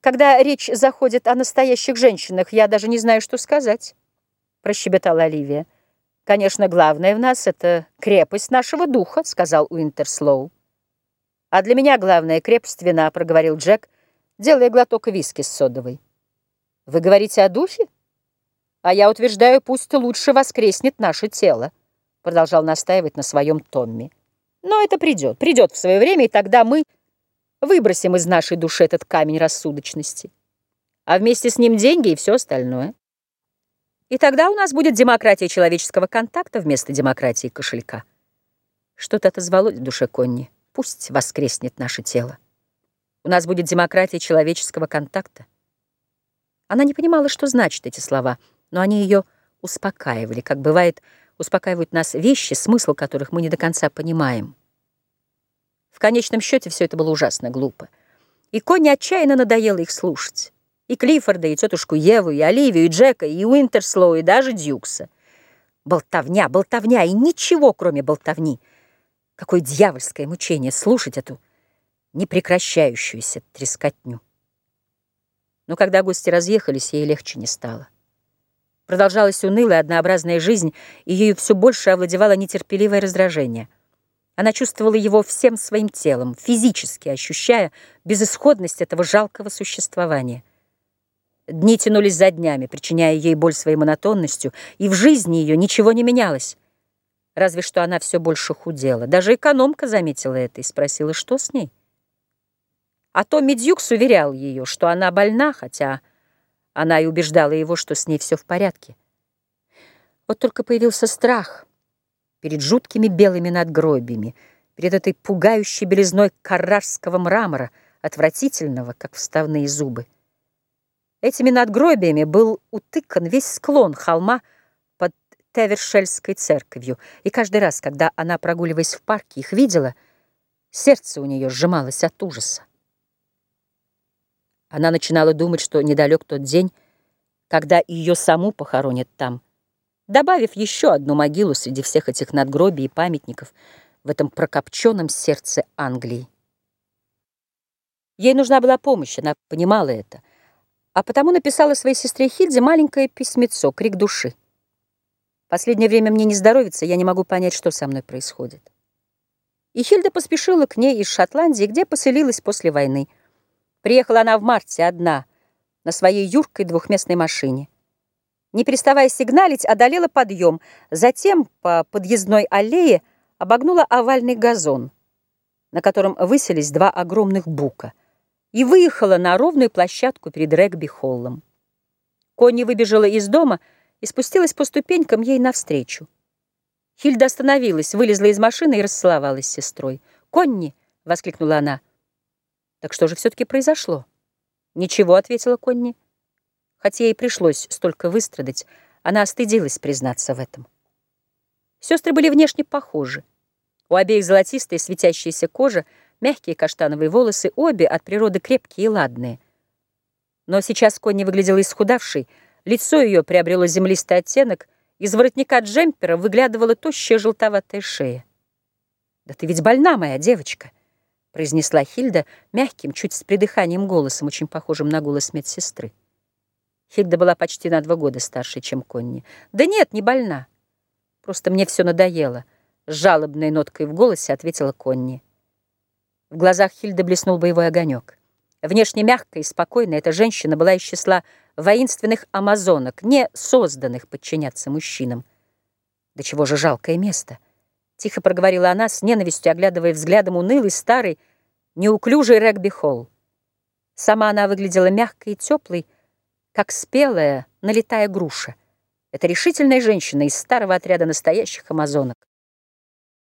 Когда речь заходит о настоящих женщинах, я даже не знаю, что сказать, прощебетала Оливия. Конечно, главное в нас — это крепость нашего духа, сказал Уинтерслоу. А для меня главная крепость вина, проговорил Джек, делая глоток виски с содовой. Вы говорите о духе? А я утверждаю, пусть лучше воскреснет наше тело, продолжал настаивать на своем Томми. Но это придет, придет в свое время, и тогда мы выбросим из нашей души этот камень рассудочности, а вместе с ним деньги и все остальное. И тогда у нас будет демократия человеческого контакта вместо демократии кошелька. Что-то отозвалось в душе Конни. Пусть воскреснет наше тело. У нас будет демократия человеческого контакта. Она не понимала, что значат эти слова, но они ее успокаивали, как бывает, успокаивают нас вещи, смысл которых мы не до конца понимаем. В конечном счете все это было ужасно глупо. И Конни отчаянно надоело их слушать. И Клиффорда, и тетушку Еву, и Оливию, и Джека, и Уинтерслоу, и даже Дьюкса. Болтовня, болтовня, и ничего, кроме болтовни. Какое дьявольское мучение слушать эту непрекращающуюся трескотню. Но когда гости разъехались, ей легче не стало. Продолжалась унылая, однообразная жизнь, и ею все больше овладевало нетерпеливое раздражение — она чувствовала его всем своим телом, физически ощущая безысходность этого жалкого существования. Дни тянулись за днями, причиняя ей боль своей монотонностью, и в жизни ее ничего не менялось. Разве что она все больше худела. Даже экономка заметила это и спросила, что с ней. А Томми Дьюкс уверял ее, что она больна, хотя она и убеждала его, что с ней все в порядке. Вот только появился страх — перед жуткими белыми надгробиями, перед этой пугающей белизной каррарского мрамора, отвратительного, как вставные зубы. Этими надгробиями был утыкан весь склон холма под Тевершельской церковью, и каждый раз, когда она, прогуливаясь в парке, их видела, сердце у нее сжималось от ужаса. Она начинала думать, что недалек тот день, когда ее саму похоронят там, добавив еще одну могилу среди всех этих надгробий и памятников в этом прокопченном сердце Англии. Ей нужна была помощь, она понимала это, а потому написала своей сестре Хильде маленькое письмецо, крик души. Последнее время мне не здоровится, я не могу понять, что со мной происходит. И Хильда поспешила к ней из Шотландии, где поселилась после войны. Приехала она в марте одна, на своей юркой двухместной машине не переставая сигналить, одолела подъем, затем по подъездной аллее обогнула овальный газон, на котором выселись два огромных бука, и выехала на ровную площадку перед регби-холлом. Конни выбежала из дома и спустилась по ступенькам ей навстречу. Хильда остановилась, вылезла из машины и расцеловалась с сестрой. «Конни!» — воскликнула она. «Так что же все-таки произошло?» «Ничего», — ответила Конни. Хотя ей пришлось столько выстрадать, она остыдилась признаться в этом. Сестры были внешне похожи. У обеих золотистая светящаяся кожа, мягкие каштановые волосы, обе от природы крепкие и ладные. Но сейчас Конни выглядела исхудавшей, лицо ее приобрело землистый оттенок, из воротника джемпера выглядывала тощая желтоватая шея. «Да ты ведь больна, моя девочка!» произнесла Хильда мягким, чуть с придыханием голосом, очень похожим на голос медсестры. Хильда была почти на два года старше, чем Конни. «Да нет, не больна. Просто мне все надоело», — с жалобной ноткой в голосе ответила Конни. В глазах Хильды блеснул боевой огонек. Внешне мягкая и спокойная эта женщина была из числа воинственных амазонок, не созданных подчиняться мужчинам. «Да чего же жалкое место!» — тихо проговорила она, с ненавистью оглядывая взглядом унылый, старый, неуклюжий регби-холл. Сама она выглядела мягкой и теплой, как спелая, налетая груша. Это решительная женщина из старого отряда настоящих амазонок.